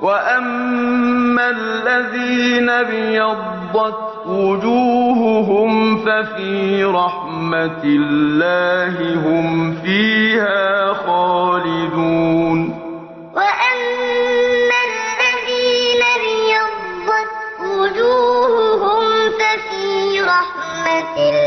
وَأَمَّا الَّذِينَ ابْيَضَّتْ وُجُوهُهُمْ فَفِي رَحْمَةِ اللَّهِ هُمْ فِيهَا خَالِدُونَ وَأَمَّا الَّذِينَ ابْيَضَّتْ وُجُوهُهُمْ فَفِي رَحْمَةِ اللَّهِ